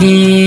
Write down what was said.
一